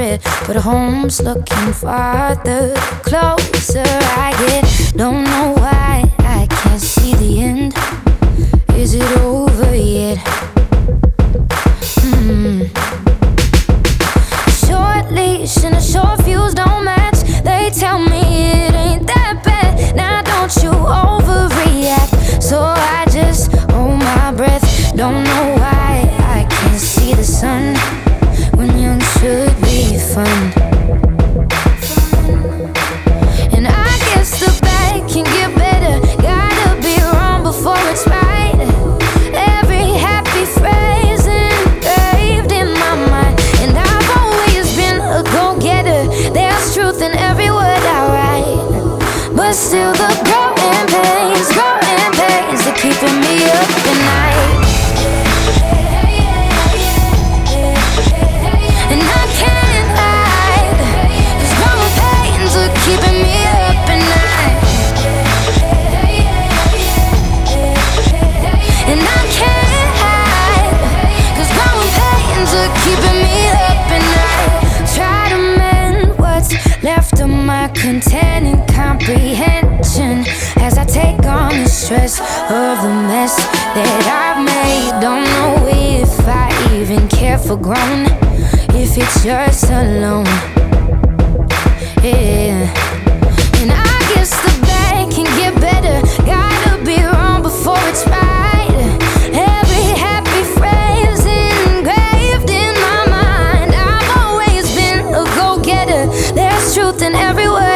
it. But home's looking farther, closer I get. Don't know why I can't see the end. Is it over yet? Hmm. Short leash and a short fuse don't match. They tell me it ain't that bad. Now don't you overreact. So I just hold my breath. Don't know why the sun when young should be fun. And I guess the bad can get better. Gotta be wrong before it's right. Every happy phrase engraved in my mind. And I've always been a go getter. There's truth in every word I write. But still, the growing pains, growing pains are keeping me up at night. Containing comprehension as I take on the stress of the mess that I've made. Don't know if I even care for grown, if it's yours alone. Yeah. And I guess the bad can get better. Gotta be wrong before it's right. Every happy phrase engraved in my mind. I've always been a go getter. There's truth in every word